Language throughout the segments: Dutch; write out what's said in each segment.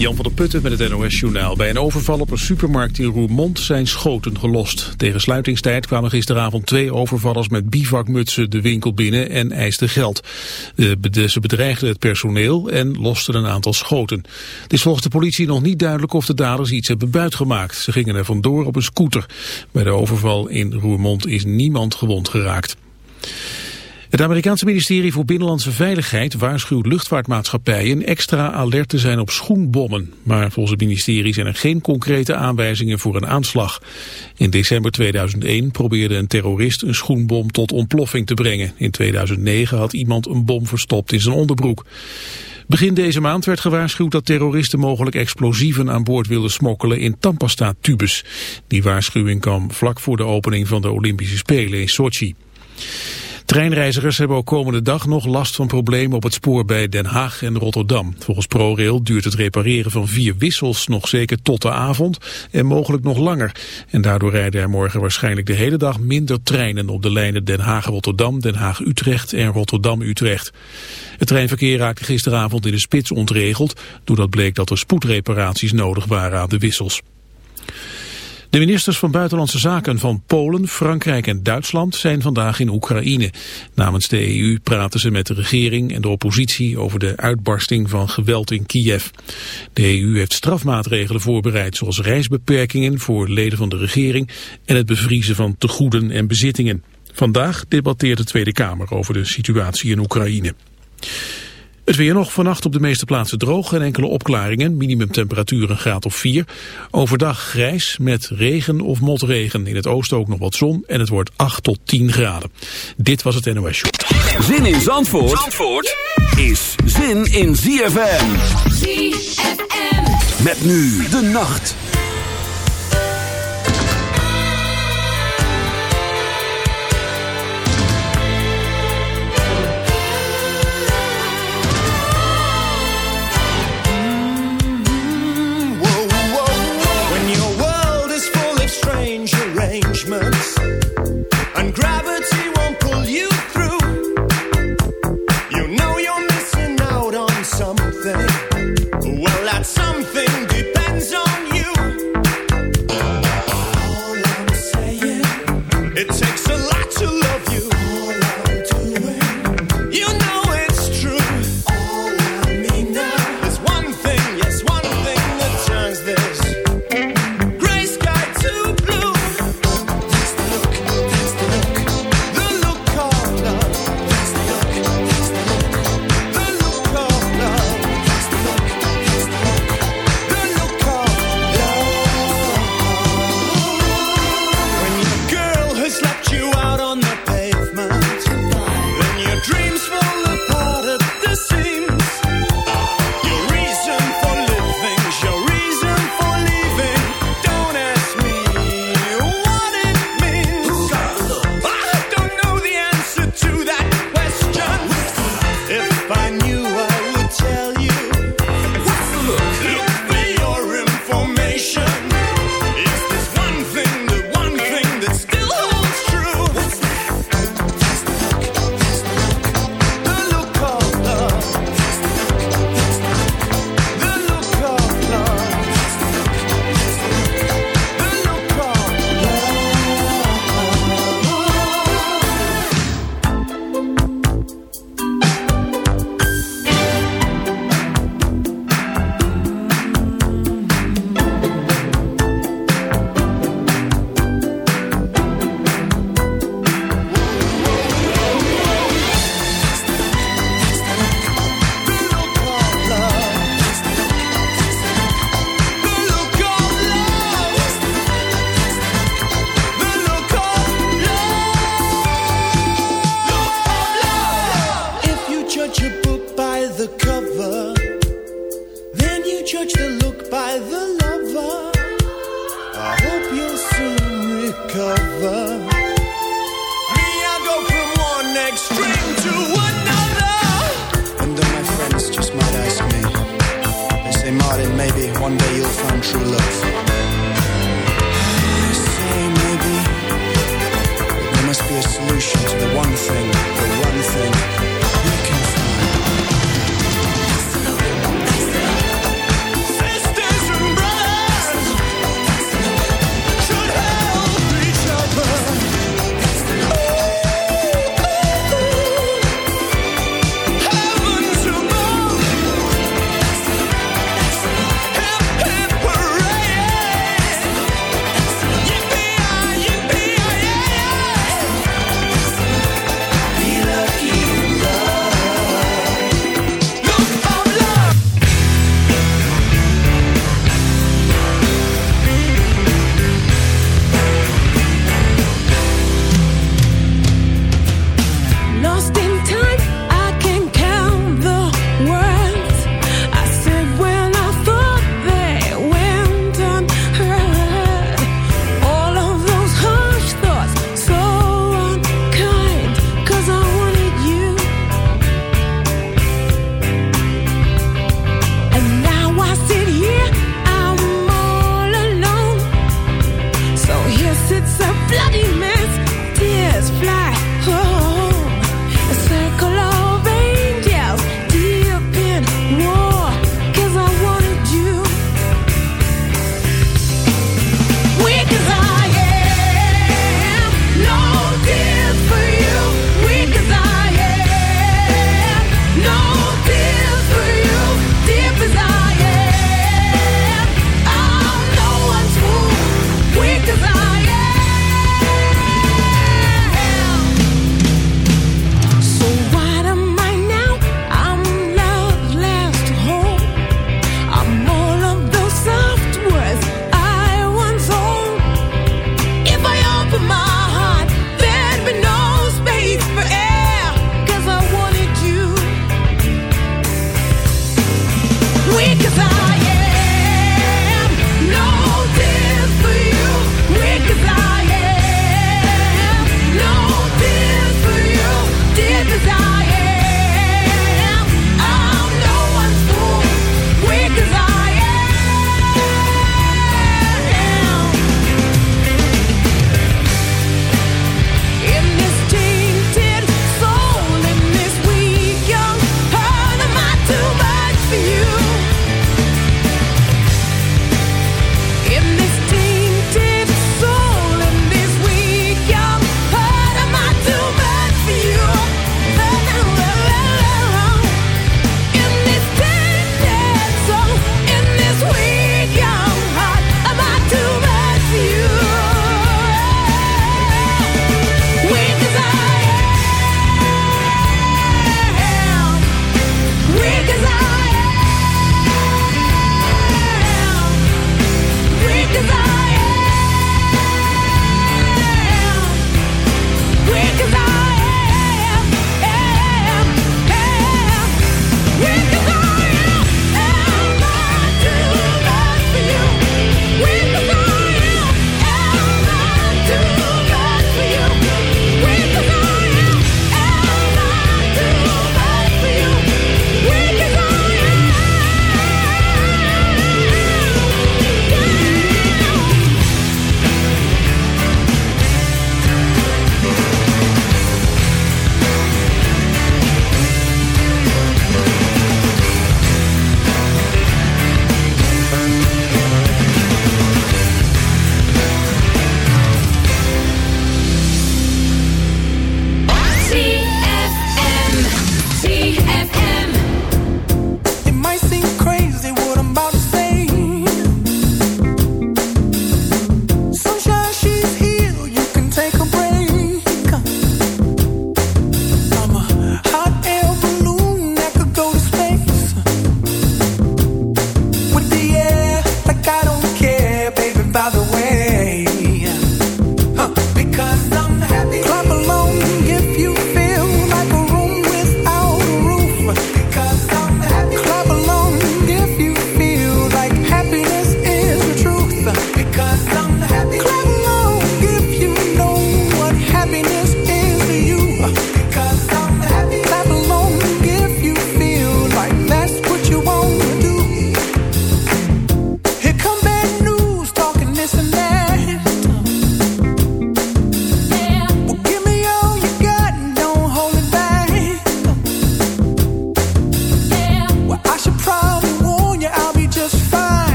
Jan van der Putten met het NOS-journaal. Bij een overval op een supermarkt in Roermond zijn schoten gelost. Tegen sluitingstijd kwamen gisteravond twee overvallers met bivakmutsen de winkel binnen en eisten geld. Ze bedreigden het personeel en losten een aantal schoten. Het is volgens de politie nog niet duidelijk of de daders iets hebben buitgemaakt. Ze gingen er vandoor op een scooter. Bij de overval in Roermond is niemand gewond geraakt. Het Amerikaanse ministerie voor Binnenlandse Veiligheid waarschuwt luchtvaartmaatschappijen extra alert te zijn op schoenbommen. Maar volgens het ministerie zijn er geen concrete aanwijzingen voor een aanslag. In december 2001 probeerde een terrorist een schoenbom tot ontploffing te brengen. In 2009 had iemand een bom verstopt in zijn onderbroek. Begin deze maand werd gewaarschuwd dat terroristen mogelijk explosieven aan boord wilden smokkelen in tandpasta-tubes. Die waarschuwing kwam vlak voor de opening van de Olympische Spelen in Sochi. Treinreizigers hebben ook komende dag nog last van problemen op het spoor bij Den Haag en Rotterdam. Volgens ProRail duurt het repareren van vier wissels nog zeker tot de avond en mogelijk nog langer. En daardoor rijden er morgen waarschijnlijk de hele dag minder treinen op de lijnen Den Haag-Rotterdam, Den Haag-Utrecht en Rotterdam-Utrecht. Het treinverkeer raakte gisteravond in de spits ontregeld, doordat bleek dat er spoedreparaties nodig waren aan de wissels. De ministers van Buitenlandse Zaken van Polen, Frankrijk en Duitsland zijn vandaag in Oekraïne. Namens de EU praten ze met de regering en de oppositie over de uitbarsting van geweld in Kiev. De EU heeft strafmaatregelen voorbereid zoals reisbeperkingen voor leden van de regering en het bevriezen van tegoeden en bezittingen. Vandaag debatteert de Tweede Kamer over de situatie in Oekraïne. Het weer nog vannacht op de meeste plaatsen droog en enkele opklaringen. Minimumtemperatuur een graad of 4. Overdag grijs met regen of motregen. In het oosten ook nog wat zon en het wordt 8 tot 10 graden. Dit was het NOS Show. Zin in Zandvoort, Zandvoort is zin in ZFM. ZFM. Met nu de nacht.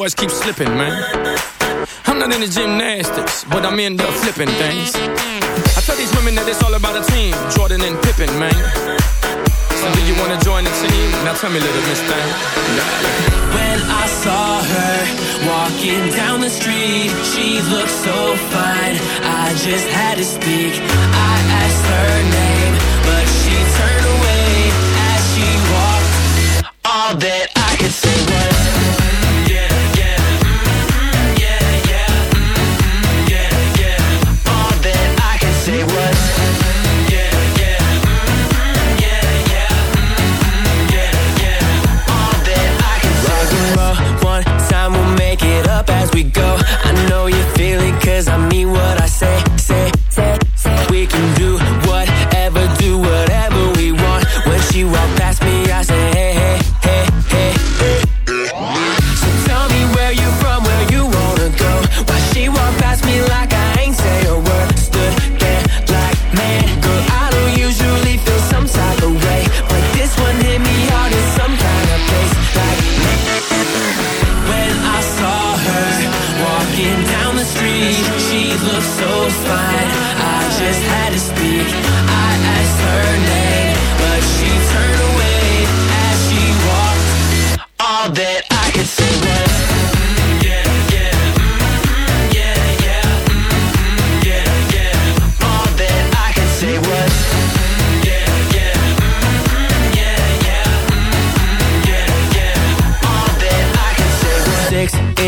Boys keep slipping, man. I'm not into gymnastics, but I'm into flipping things. I tell these women that it's all about a team, Jordan and Pippen, man. So do you wanna join the team? Now tell me, little miss thing. When I saw her walking down the street, she looked so fine. I just had to speak. I asked her name, but she turned away as she walked. All that what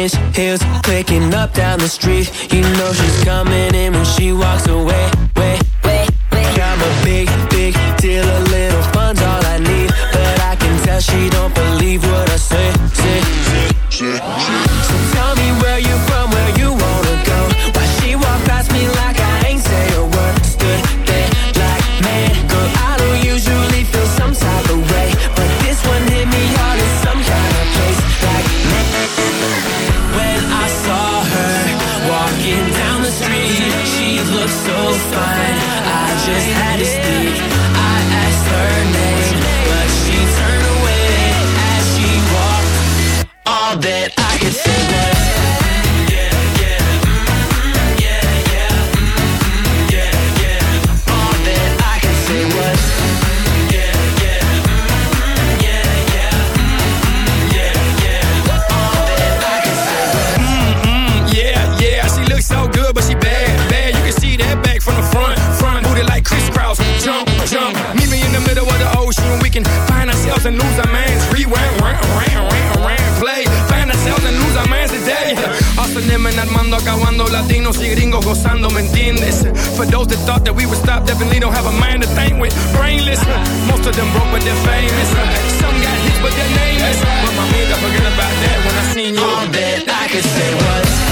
Spanish heels clicking up down the street. You know she's coming in when she walks away. Wait, wait, wait. I'm a big, big deal. A little fun's all I need, but I can tell she don't believe what I say. Say, say, say. been armando, acabando latinos y gringos gozando, ¿me entiendes? For those that thought that we would stop, definitely don't have a mind to think with. Brainless, most of them broke but they're famous. Some got hits but their name is. But my made forget about that when I seen you. All that I could say was.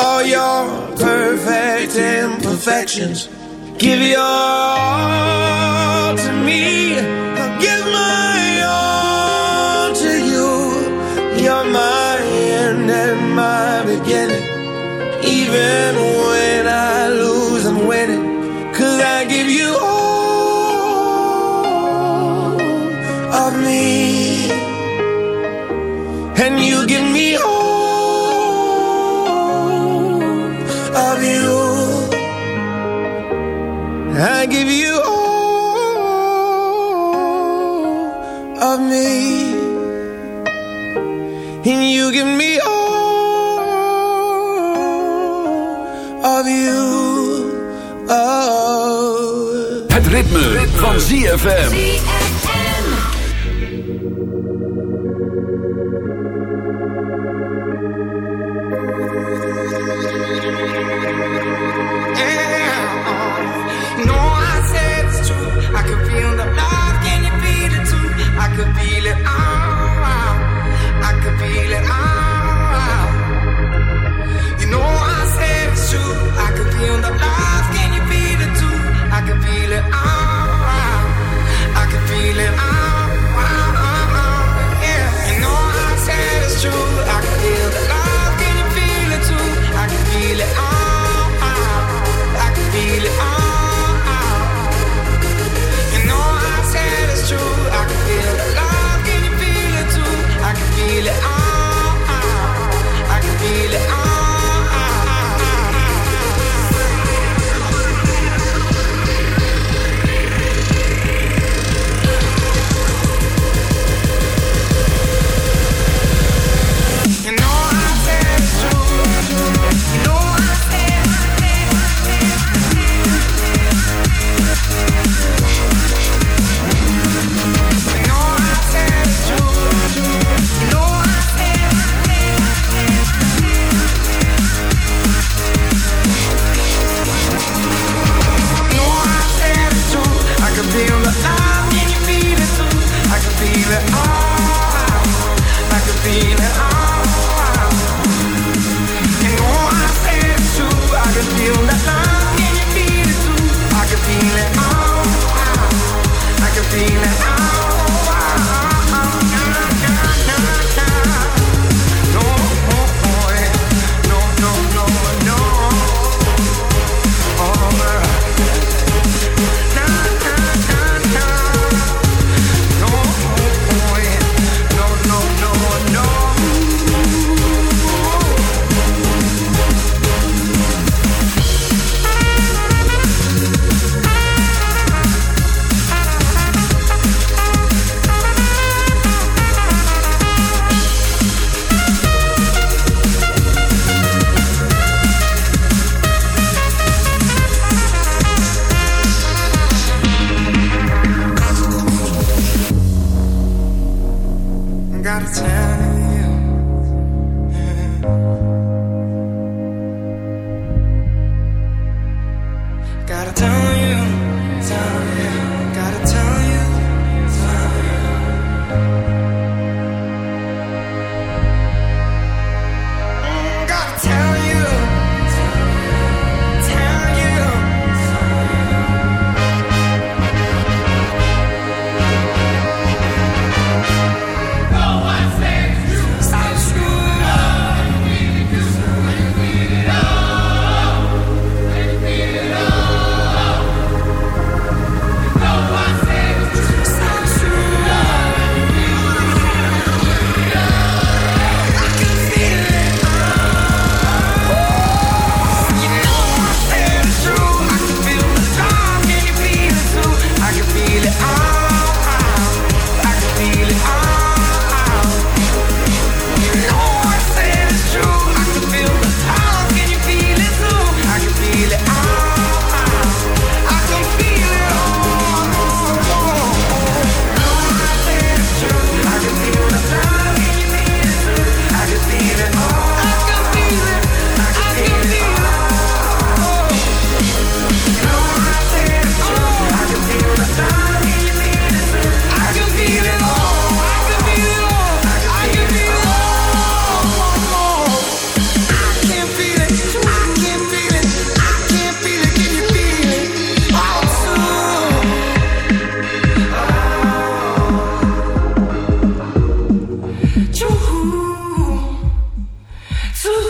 all your perfect imperfections. Give your all. I give you all of me And you give me all of you oh. Het ritme, ritme. van ZFM. Two.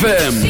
ZFM.